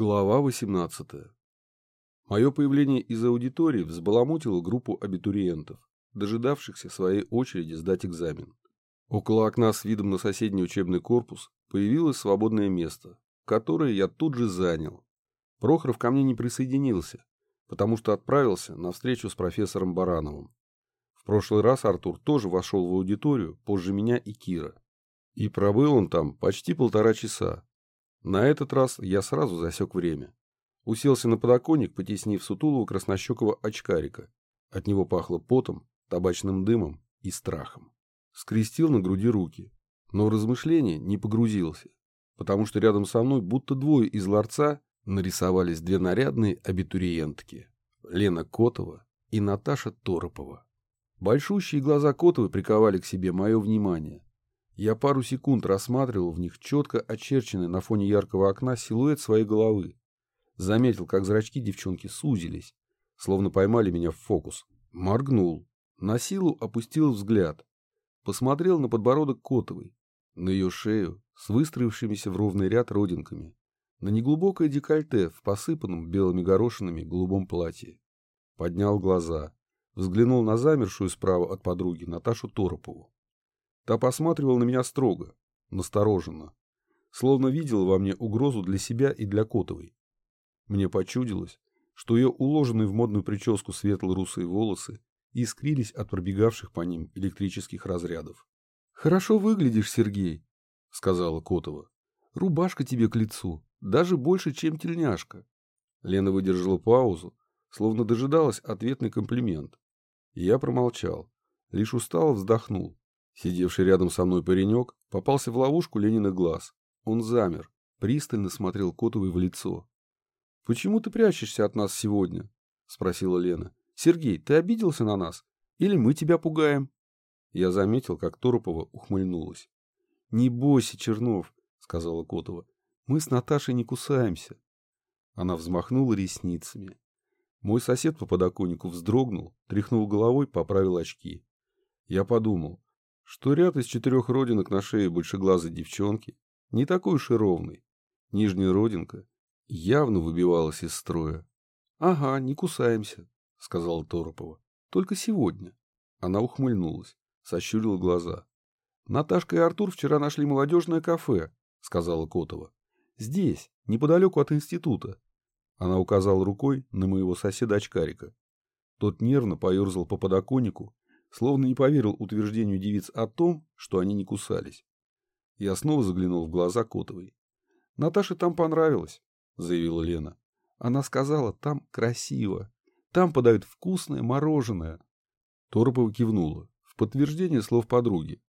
Глава 18. Мое появление из аудитории взбаламутило группу абитуриентов, дожидавшихся своей очереди сдать экзамен. Около окна с видом на соседний учебный корпус появилось свободное место, которое я тут же занял. Прохоров ко мне не присоединился, потому что отправился на встречу с профессором Барановым. В прошлый раз Артур тоже вошел в аудиторию позже меня и Кира. И пробыл он там почти полтора часа, на этот раз я сразу засек время. Уселся на подоконник, потеснив сутулого краснощекого очкарика. От него пахло потом, табачным дымом и страхом. Скрестил на груди руки, но в размышления не погрузился, потому что рядом со мной будто двое из ларца нарисовались две нарядные абитуриентки – Лена Котова и Наташа Торопова. Большущие глаза Котовой приковали к себе мое внимание. Я пару секунд рассматривал в них четко очерченный на фоне яркого окна силуэт своей головы. Заметил, как зрачки девчонки сузились, словно поймали меня в фокус. Моргнул. На силу опустил взгляд. Посмотрел на подбородок Котовой, на ее шею с выстроившимися в ровный ряд родинками, на неглубокое декольте в посыпанном белыми горошинами голубом платье. Поднял глаза, взглянул на замершую справа от подруги Наташу Торопову. Та посматривала на меня строго, настороженно, словно видела во мне угрозу для себя и для Котовой. Мне почудилось, что ее уложенные в модную прическу светло-русые волосы искрились от пробегавших по ним электрических разрядов. «Хорошо выглядишь, Сергей», — сказала Котова. «Рубашка тебе к лицу, даже больше, чем тельняшка». Лена выдержала паузу, словно дожидалась ответный комплимент. я промолчал, лишь устало вздохнул. Сидевший рядом со мной паренек попался в ловушку Лениных глаз. Он замер, пристально смотрел Котовой в лицо. — Почему ты прячешься от нас сегодня? — спросила Лена. — Сергей, ты обиделся на нас? Или мы тебя пугаем? Я заметил, как Торопова ухмыльнулась. — Не бойся, Чернов, — сказала Котова. — Мы с Наташей не кусаемся. Она взмахнула ресницами. Мой сосед по подоконнику вздрогнул, тряхнул головой, поправил очки. Я подумал, что ряд из четырех родинок на шее большеглазой девчонки не такой уж и ровный. Нижняя родинка явно выбивалась из строя. — Ага, не кусаемся, — сказала Торопова. — Только сегодня. Она ухмыльнулась, сощурила глаза. — Наташка и Артур вчера нашли молодежное кафе, — сказала Котова. — Здесь, неподалеку от института. Она указала рукой на моего соседа-очкарика. Тот нервно поерзал по подоконнику, словно не поверил утверждению девиц о том, что они не кусались. Я снова заглянул в глаза Котовой. «Наташе там понравилось», — заявила Лена. Она сказала, там красиво. Там подают вкусное мороженое. Торопова кивнула, в подтверждение слов подруги.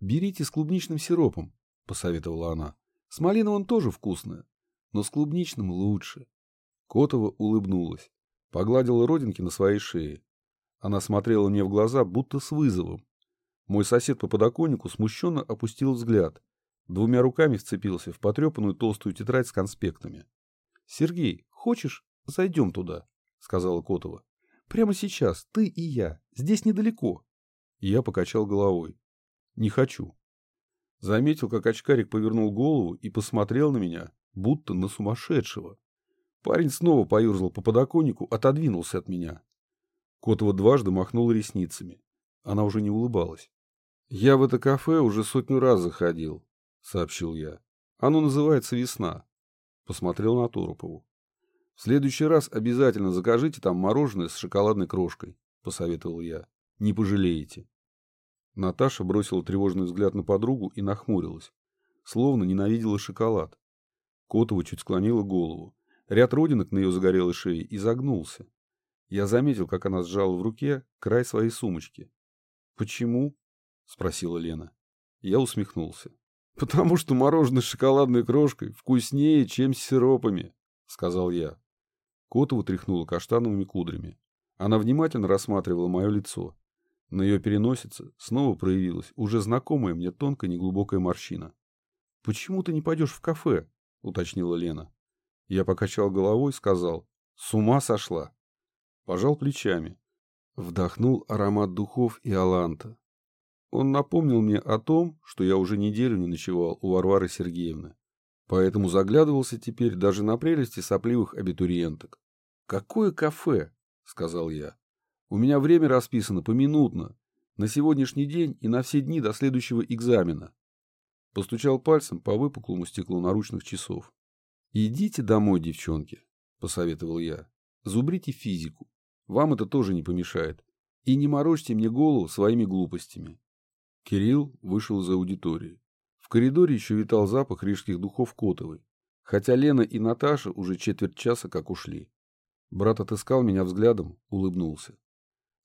«Берите с клубничным сиропом», — посоветовала она. «С малиновым тоже вкусное, но с клубничным лучше». Котова улыбнулась, погладила родинки на своей шее. Она смотрела мне в глаза, будто с вызовом. Мой сосед по подоконнику смущенно опустил взгляд. Двумя руками вцепился в потрепанную толстую тетрадь с конспектами. — Сергей, хочешь, зайдем туда? — сказала Котова. — Прямо сейчас, ты и я. Здесь недалеко. Я покачал головой. — Не хочу. Заметил, как очкарик повернул голову и посмотрел на меня, будто на сумасшедшего. Парень снова поюрзал по подоконнику, отодвинулся от меня. Котова дважды махнула ресницами. Она уже не улыбалась. «Я в это кафе уже сотню раз заходил», — сообщил я. «Оно называется «Весна». Посмотрел на Торопову. «В следующий раз обязательно закажите там мороженое с шоколадной крошкой», — посоветовал я. «Не пожалеете». Наташа бросила тревожный взгляд на подругу и нахмурилась, словно ненавидела шоколад. Котова чуть склонила голову. Ряд родинок на ее загорелой шее изогнулся. Я заметил, как она сжала в руке край своей сумочки. «Почему?» — спросила Лена. Я усмехнулся. «Потому что мороженое с шоколадной крошкой вкуснее, чем с сиропами», — сказал я. Котова тряхнула каштановыми кудрями. Она внимательно рассматривала мое лицо. На ее переносице снова проявилась уже знакомая мне тонкая неглубокая морщина. «Почему ты не пойдешь в кафе?» — уточнила Лена. Я покачал головой и сказал. «С ума сошла!» Пожал плечами. Вдохнул аромат духов и аланта. Он напомнил мне о том, что я уже неделю не ночевал у Варвары Сергеевны. Поэтому заглядывался теперь даже на прелести сопливых абитуриенток. «Какое кафе?» — сказал я. «У меня время расписано поминутно, на сегодняшний день и на все дни до следующего экзамена». Постучал пальцем по выпуклому стеклу наручных часов. «Идите домой, девчонки», — посоветовал я. «Зубрите физику. Вам это тоже не помешает. И не морочьте мне голову своими глупостями». Кирилл вышел из аудитории. В коридоре еще витал запах рижских духов Котовой, хотя Лена и Наташа уже четверть часа как ушли. Брат отыскал меня взглядом, улыбнулся.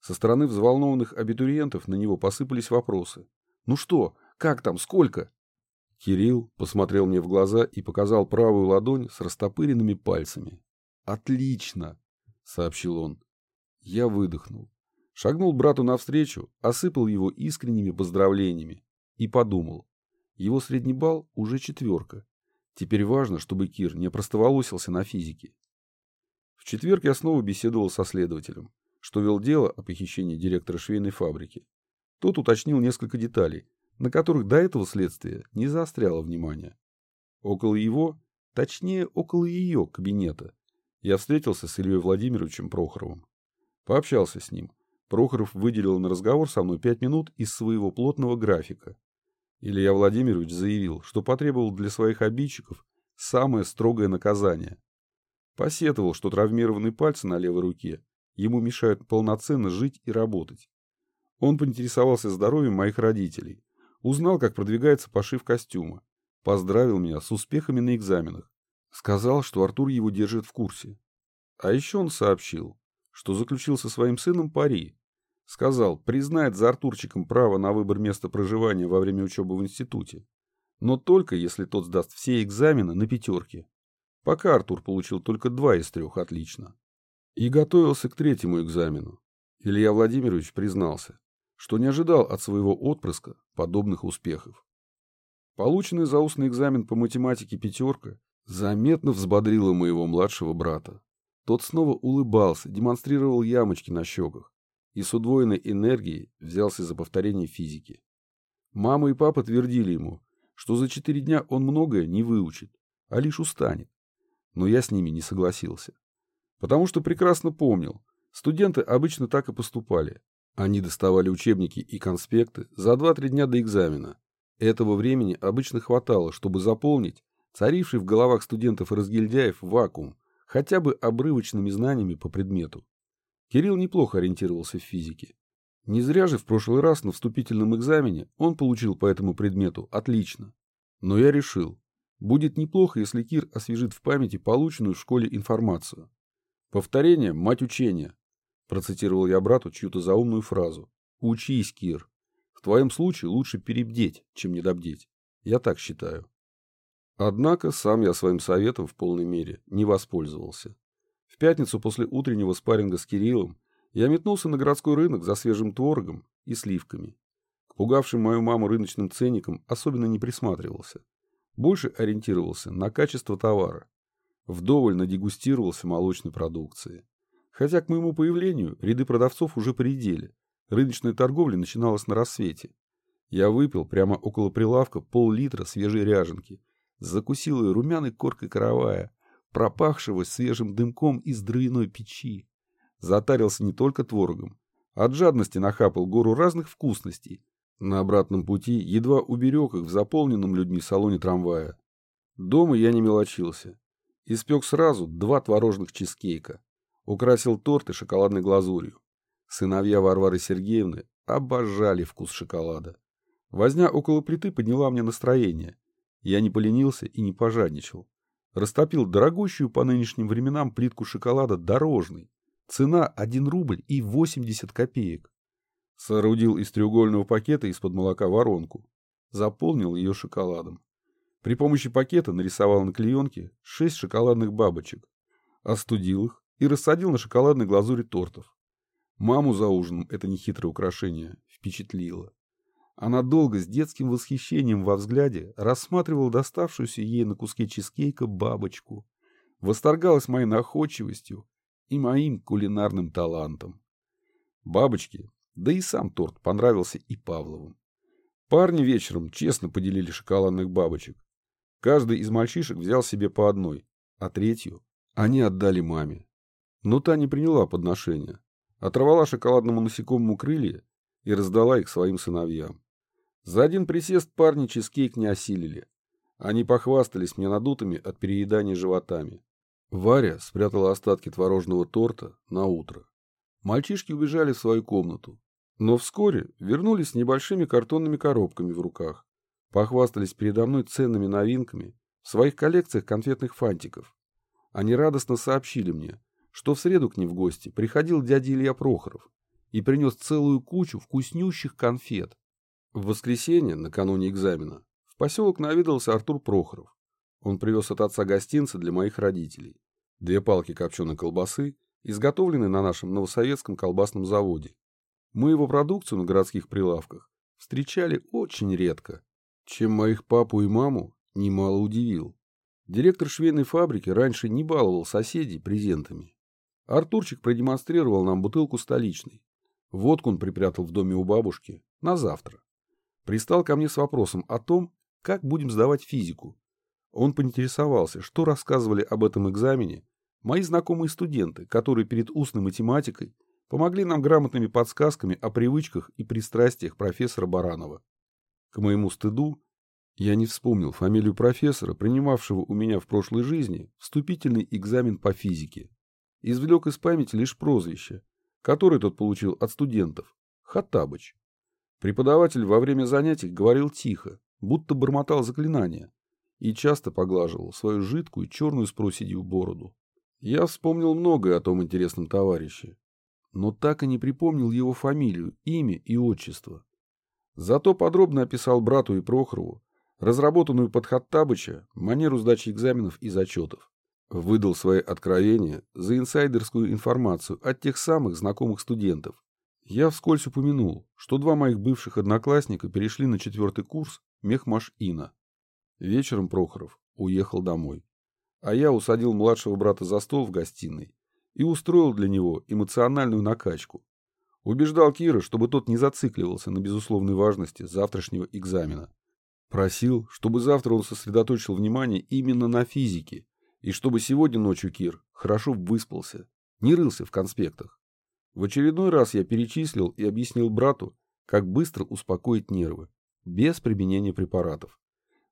Со стороны взволнованных абитуриентов на него посыпались вопросы. «Ну что? Как там? Сколько?» Кирилл посмотрел мне в глаза и показал правую ладонь с растопыренными пальцами. «Отлично!» — сообщил он. Я выдохнул. Шагнул брату навстречу, осыпал его искренними поздравлениями и подумал. Его средний балл уже четверка. Теперь важно, чтобы Кир не простоволосился на физике. В четверг я снова беседовал со следователем, что вел дело о похищении директора швейной фабрики. Тот уточнил несколько деталей, на которых до этого следствие не заостряло внимание. Около его, точнее, около ее кабинета, я встретился с Ильей Владимировичем Прохоровым. Пообщался с ним. Прохоров выделил на разговор со мной пять минут из своего плотного графика. Илья Владимирович заявил, что потребовал для своих обидчиков самое строгое наказание. Посетовал, что травмированные пальцы на левой руке ему мешают полноценно жить и работать. Он поинтересовался здоровьем моих родителей, Узнал, как продвигается пошив костюма. Поздравил меня с успехами на экзаменах. Сказал, что Артур его держит в курсе. А еще он сообщил, что заключил со своим сыном пари. Сказал, признает за Артурчиком право на выбор места проживания во время учебы в институте. Но только если тот сдаст все экзамены на пятерке. Пока Артур получил только два из трех отлично. И готовился к третьему экзамену. Илья Владимирович признался, что не ожидал от своего отпрыска подобных успехов. Полученный за устный экзамен по математике пятерка заметно взбодрила моего младшего брата. Тот снова улыбался, демонстрировал ямочки на щеках и с удвоенной энергией взялся за повторение физики. Мама и папа твердили ему, что за четыре дня он многое не выучит, а лишь устанет. Но я с ними не согласился. Потому что прекрасно помнил, студенты обычно так и поступали. Они доставали учебники и конспекты за 2-3 дня до экзамена. Этого времени обычно хватало, чтобы заполнить царивший в головах студентов и разгильдяев вакуум хотя бы обрывочными знаниями по предмету. Кирилл неплохо ориентировался в физике. Не зря же в прошлый раз на вступительном экзамене он получил по этому предмету отлично. Но я решил, будет неплохо, если Кир освежит в памяти полученную в школе информацию. Повторение – мать учения, Процитировал я брату чью-то заумную фразу. «Учись, Кир. В твоем случае лучше перебдеть, чем недобдеть. Я так считаю». Однако сам я своим советом в полной мере не воспользовался. В пятницу после утреннего спарринга с Кириллом я метнулся на городской рынок за свежим творогом и сливками. К пугавшим мою маму рыночным ценникам особенно не присматривался. Больше ориентировался на качество товара. Вдоволь надегустировался молочной продукции. Хотя к моему появлению ряды продавцов уже поредели. Рыночная торговля начиналась на рассвете. Я выпил прямо около прилавка пол-литра свежей ряженки, закусил ее румяной коркой каравая, пропахшего свежим дымком из дровяной печи. Затарился не только творогом. От жадности нахапал гору разных вкусностей. На обратном пути едва уберег их в заполненном людьми салоне трамвая. Дома я не мелочился. Испек сразу два творожных чизкейка. Украсил торты шоколадной глазурью. Сыновья Варвары Сергеевны обожали вкус шоколада. Возня около плиты подняла мне настроение. Я не поленился и не пожадничал. Растопил дорогущую по нынешним временам плитку шоколада дорожный. Цена 1 рубль и 80 копеек. Соорудил из треугольного пакета из-под молока воронку. Заполнил ее шоколадом. При помощи пакета нарисовал на клеенке 6 шоколадных бабочек. Остудил их, и рассадил на шоколадной глазури тортов. Маму за ужином это нехитрое украшение впечатлило. Она долго с детским восхищением во взгляде рассматривала доставшуюся ей на куске чизкейка бабочку, восторгалась моей находчивостью и моим кулинарным талантом. Бабочки, да и сам торт понравился и Павловым. Парни вечером честно поделили шоколадных бабочек. Каждый из мальчишек взял себе по одной, а третью они отдали маме. Но та не приняла подношения, оторвала шоколадному насекомому крылья и раздала их своим сыновьям. За один присест парни чизкейк не осилили. Они похвастались мне надутыми от переедания животами. Варя спрятала остатки творожного торта на утро. Мальчишки убежали в свою комнату, но вскоре вернулись с небольшими картонными коробками в руках. Похвастались передо мной ценными новинками в своих коллекциях конфетных фантиков. Они радостно сообщили мне, что в среду к ним в гости приходил дядя Илья Прохоров и принес целую кучу вкуснющих конфет. В воскресенье, накануне экзамена, в поселок наведался Артур Прохоров. Он привез от отца гостинцы для моих родителей. Две палки копченой колбасы, изготовленные на нашем новосоветском колбасном заводе. Мы его продукцию на городских прилавках встречали очень редко, чем моих папу и маму немало удивил. Директор швейной фабрики раньше не баловал соседей презентами. Артурчик продемонстрировал нам бутылку столичной. Водку он припрятал в доме у бабушки на завтра. Пристал ко мне с вопросом о том, как будем сдавать физику. Он поинтересовался, что рассказывали об этом экзамене мои знакомые студенты, которые перед устной математикой помогли нам грамотными подсказками о привычках и пристрастиях профессора Баранова. К моему стыду, я не вспомнил фамилию профессора, принимавшего у меня в прошлой жизни вступительный экзамен по физике. Извлек из памяти лишь прозвище, которое тот получил от студентов – Хаттабыч. Преподаватель во время занятий говорил тихо, будто бормотал заклинания, и часто поглаживал свою жидкую черную с проседью бороду. Я вспомнил многое о том интересном товарище, но так и не припомнил его фамилию, имя и отчество. Зато подробно описал брату и Прохорову разработанную под Хаттабыча манеру сдачи экзаменов и зачетов. Выдал свои откровения за инсайдерскую информацию от тех самых знакомых студентов. Я вскользь упомянул, что два моих бывших одноклассника перешли на четвертый курс Мехмаш-Ина. Вечером Прохоров уехал домой. А я усадил младшего брата за стол в гостиной и устроил для него эмоциональную накачку. Убеждал Кира, чтобы тот не зацикливался на безусловной важности завтрашнего экзамена. Просил, чтобы завтра он сосредоточил внимание именно на физике, и чтобы сегодня ночью Кир хорошо выспался, не рылся в конспектах. В очередной раз я перечислил и объяснил брату, как быстро успокоить нервы, без применения препаратов.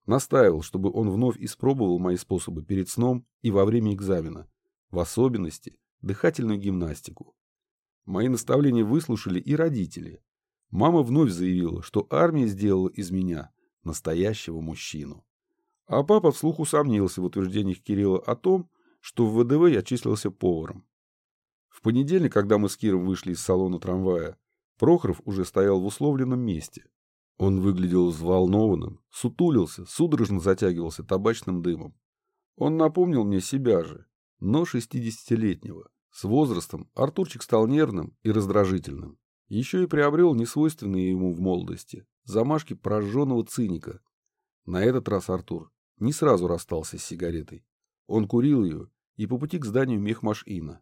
Настаивал, чтобы он вновь испробовал мои способы перед сном и во время экзамена, в особенности дыхательную гимнастику. Мои наставления выслушали и родители. Мама вновь заявила, что армия сделала из меня настоящего мужчину. А папа вслух усомнился в утверждениях Кирилла о том, что в ВДВ я числился поваром. В понедельник, когда мы с Киром вышли из салона трамвая, Прохоров уже стоял в условленном месте. Он выглядел взволнованным, сутулился, судорожно затягивался табачным дымом. Он напомнил мне себя же, но шестидесятилетнего. С возрастом Артурчик стал нервным и раздражительным. Еще и приобрел несвойственные ему в молодости замашки прожженного циника. На этот раз Артур не сразу расстался с сигаретой. Он курил ее и по пути к зданию Мехмаш-Ина.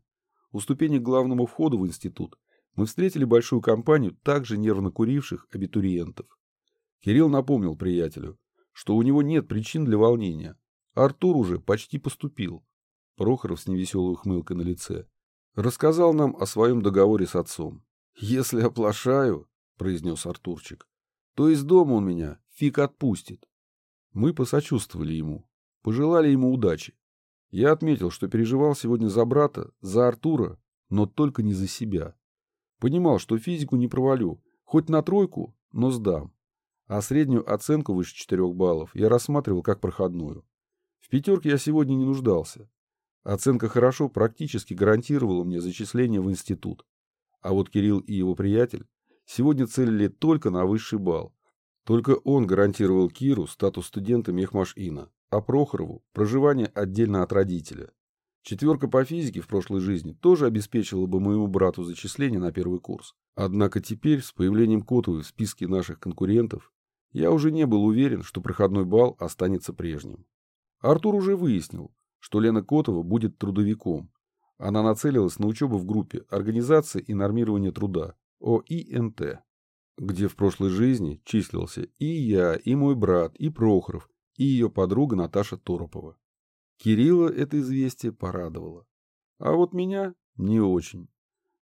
У ступени к главному входу в институт мы встретили большую компанию также нервно куривших абитуриентов. Кирилл напомнил приятелю, что у него нет причин для волнения. Артур уже почти поступил. Прохоров с невеселой ухмылкой на лице рассказал нам о своем договоре с отцом. «Если оплошаю», — произнес Артурчик, — «то из дома он меня фиг отпустит». Мы посочувствовали ему, пожелали ему удачи. Я отметил, что переживал сегодня за брата, за Артура, но только не за себя. Понимал, что физику не провалю, хоть на тройку, но сдам. А среднюю оценку выше четырех баллов я рассматривал как проходную. В пятерке я сегодня не нуждался. Оценка «хорошо» практически гарантировала мне зачисление в институт. А вот Кирилл и его приятель сегодня целили только на высший балл. Только он гарантировал Киру статус студента Мехмаш-Ина, а Прохорову – проживание отдельно от родителя. Четверка по физике в прошлой жизни тоже обеспечила бы моему брату зачисление на первый курс. Однако теперь, с появлением Котовой в списке наших конкурентов, я уже не был уверен, что проходной балл останется прежним. Артур уже выяснил, что Лена Котова будет трудовиком. Она нацелилась на учебу в группе «Организация и нормирование труда» ОИНТ, где в прошлой жизни числился и я, и мой брат, и Прохоров, и ее подруга Наташа Торопова. Кирилла это известие порадовало. А вот меня не очень.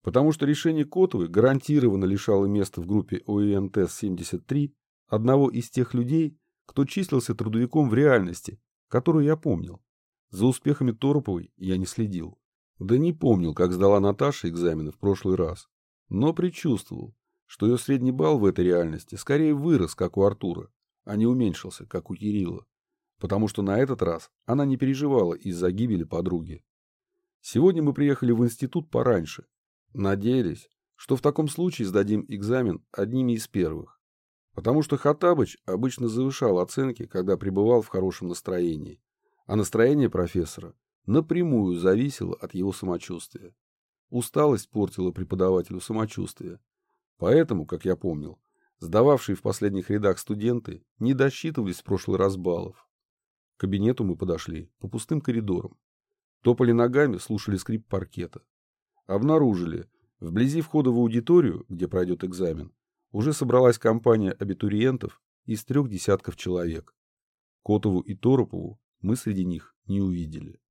Потому что решение Котовой гарантированно лишало места в группе ОИНТ-73 одного из тех людей, кто числился трудовиком в реальности, которую я помнил. За успехами Тороповой я не следил. Да не помнил, как сдала Наташа экзамены в прошлый раз. Но предчувствовал, что ее средний балл в этой реальности скорее вырос, как у Артура, а не уменьшился, как у Кирилла. Потому что на этот раз она не переживала из-за гибели подруги. Сегодня мы приехали в институт пораньше. Надеялись, что в таком случае сдадим экзамен одними из первых. Потому что Хаттабыч обычно завышал оценки, когда пребывал в хорошем настроении. А настроение профессора напрямую зависело от его самочувствия. Усталость портила преподавателю самочувствие. Поэтому, как я помнил, сдававшие в последних рядах студенты не досчитывались в прошлый раз баллов. К кабинету мы подошли по пустым коридорам. Топали ногами, слушали скрип паркета. Обнаружили, вблизи входа в аудиторию, где пройдет экзамен, уже собралась компания абитуриентов из трех десятков человек. Котову и Торопову мы среди них не увидели.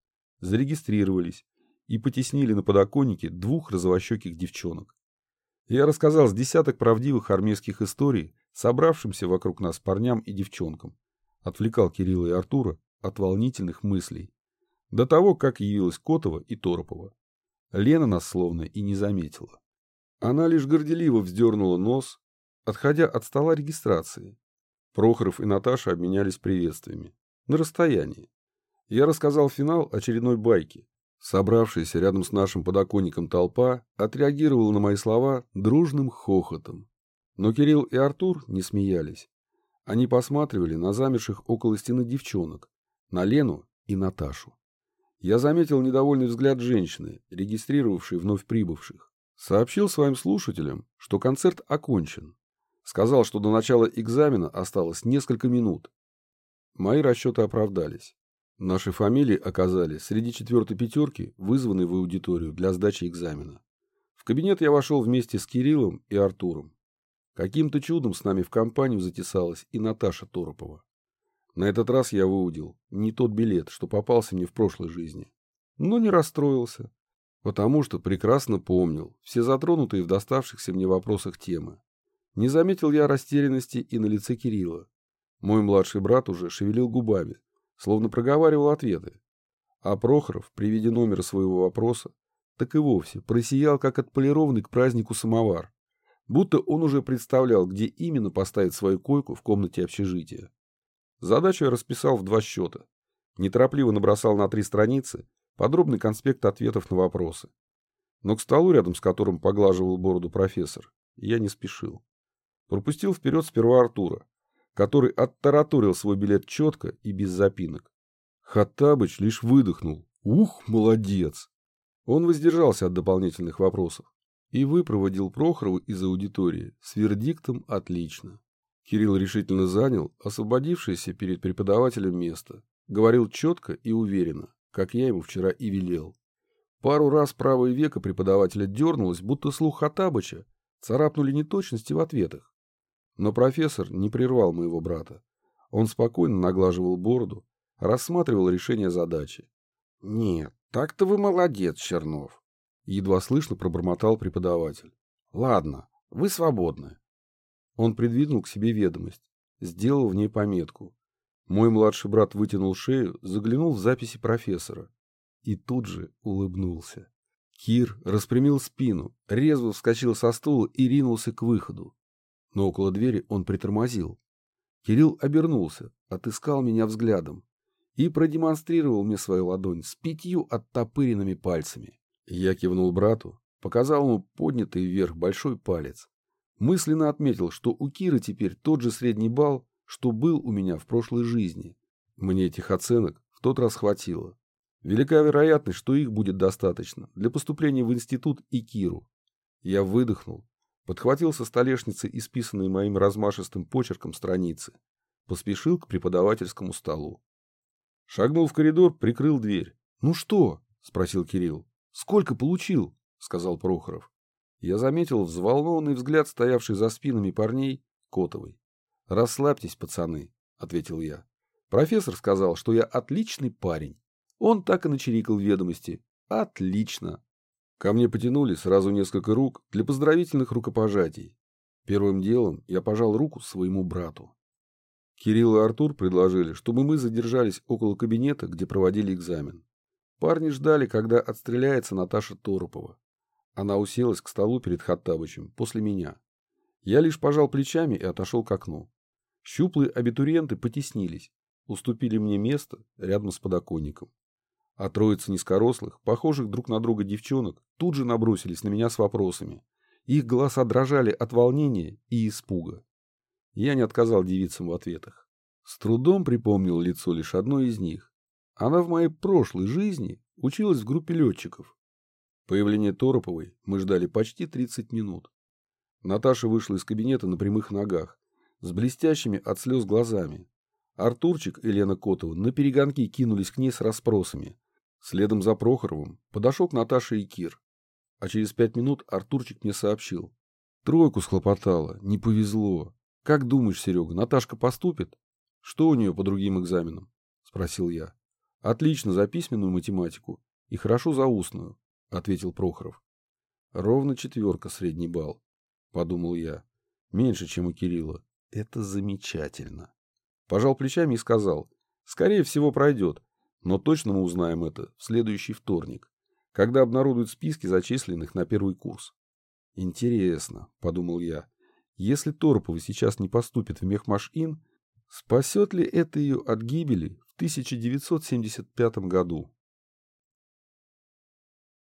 Зарегистрировались и потеснили на подоконнике двух розовощеких девчонок. Я рассказал с десяток правдивых армейских историй, собравшимся вокруг нас парням и девчонкам. Отвлекал Кирилла и Артура от волнительных мыслей. До того, как явилась Котова и Торопова. Лена нас словно и не заметила. Она лишь горделиво вздернула нос, отходя от стола регистрации. Прохоров и Наташа обменялись приветствиями. На расстоянии. Я рассказал финал очередной байки, Собравшаяся рядом с нашим подоконником толпа отреагировала на мои слова дружным хохотом. Но Кирилл и Артур не смеялись. Они посматривали на замерших около стены девчонок, на Лену и Наташу. Я заметил недовольный взгляд женщины, регистрировавшей вновь прибывших. Сообщил своим слушателям, что концерт окончен. Сказал, что до начала экзамена осталось несколько минут. Мои расчеты оправдались. Наши фамилии оказались среди четвертой пятерки, вызванной в аудиторию для сдачи экзамена. В кабинет я вошел вместе с Кириллом и Артуром. Каким-то чудом с нами в компанию затесалась и Наташа Торопова. На этот раз я выудил не тот билет, что попался мне в прошлой жизни. Но не расстроился, потому что прекрасно помнил все затронутые в доставшихся мне вопросах темы. Не заметил я растерянности и на лице Кирилла. Мой младший брат уже шевелил губами, словно проговаривал ответы. А Прохоров, при виде номера своего вопроса, так и вовсе просиял, как отполированный к празднику самовар, будто он уже представлял, где именно поставить свою койку в комнате общежития. Задачу я расписал в два счета. Неторопливо набросал на три страницы подробный конспект ответов на вопросы. Но к столу, рядом с которым поглаживал бороду профессор, я не спешил. Пропустил вперед сперва Артура, который оттараторил свой билет четко и без запинок. Хаттабыч лишь выдохнул. Ух, молодец! Он воздержался от дополнительных вопросов и выпроводил Прохорову из аудитории с вердиктом «отлично». Кирилл решительно занял освободившееся перед преподавателем место. Говорил четко и уверенно, как я ему вчера и велел. Пару раз правое веко преподавателя дернулось, будто слух Хаттабыча царапнули неточности в ответах. Но профессор не прервал моего брата. Он спокойно наглаживал бороду, рассматривал решение задачи. — Нет, так-то вы молодец, Чернов. Едва слышно пробормотал преподаватель. — Ладно, вы свободны. Он придвинул к себе ведомость, сделал в ней пометку. Мой младший брат вытянул шею, заглянул в записи профессора. И тут же улыбнулся. Кир распрямил спину, резво вскочил со стула и ринулся к выходу но около двери он притормозил. Кирилл обернулся, отыскал меня взглядом и продемонстрировал мне свою ладонь с пятью оттопыренными пальцами. Я кивнул брату, показал ему поднятый вверх большой палец. Мысленно отметил, что у Киры теперь тот же средний балл, что был у меня в прошлой жизни. Мне этих оценок в тот раз хватило. Велика вероятность, что их будет достаточно для поступления в институт и Киру. Я выдохнул подхватил со столешницы исписанные моим размашистым почерком страницы, поспешил к преподавательскому столу. Шагнул в коридор, прикрыл дверь. «Ну что?» — спросил Кирилл. «Сколько получил?» — сказал Прохоров. Я заметил взволнованный взгляд, стоявший за спинами парней, Котовой. «Расслабьтесь, пацаны», — ответил я. Профессор сказал, что я отличный парень. Он так и начерикал ведомости. Отлично. Ко мне потянули сразу несколько рук для поздравительных рукопожатий. Первым делом я пожал руку своему брату. Кирилл и Артур предложили, чтобы мы задержались около кабинета, где проводили экзамен. Парни ждали, когда отстреляется Наташа Торопова. Она уселась к столу перед Хаттабычем после меня. Я лишь пожал плечами и отошел к окну. Щуплые абитуриенты потеснились, уступили мне место рядом с подоконником. А троица низкорослых, похожих друг на друга девчонок, тут же набросились на меня с вопросами. Их глаза дрожали от волнения и испуга. Я не отказал девицам в ответах. С трудом припомнил лицо лишь одной из них. Она в моей прошлой жизни училась в группе летчиков. Появление Тороповой мы ждали почти 30 минут. Наташа вышла из кабинета на прямых ногах, с блестящими от слез глазами. Артурчик и Лена Котова на перегонки кинулись к ней с расспросами. Следом за Прохоровым подошел к Наташе и Кир. А через пять минут Артурчик мне сообщил. Тройку схлопотала, не повезло. Как думаешь, Серега, Наташка поступит? Что у нее по другим экзаменам? Спросил я. Отлично за письменную математику и хорошо за устную, ответил Прохоров. Ровно четверка средний балл, подумал я. Меньше, чем у Кирилла. Это замечательно. Пожал плечами и сказал. Скорее всего пройдет, но точно мы узнаем это в следующий вторник, когда обнародуют списки зачисленных на первый курс. Интересно, подумал я, если Торопова сейчас не поступит в Мехмаш-Ин, спасет ли это ее от гибели в 1975 году?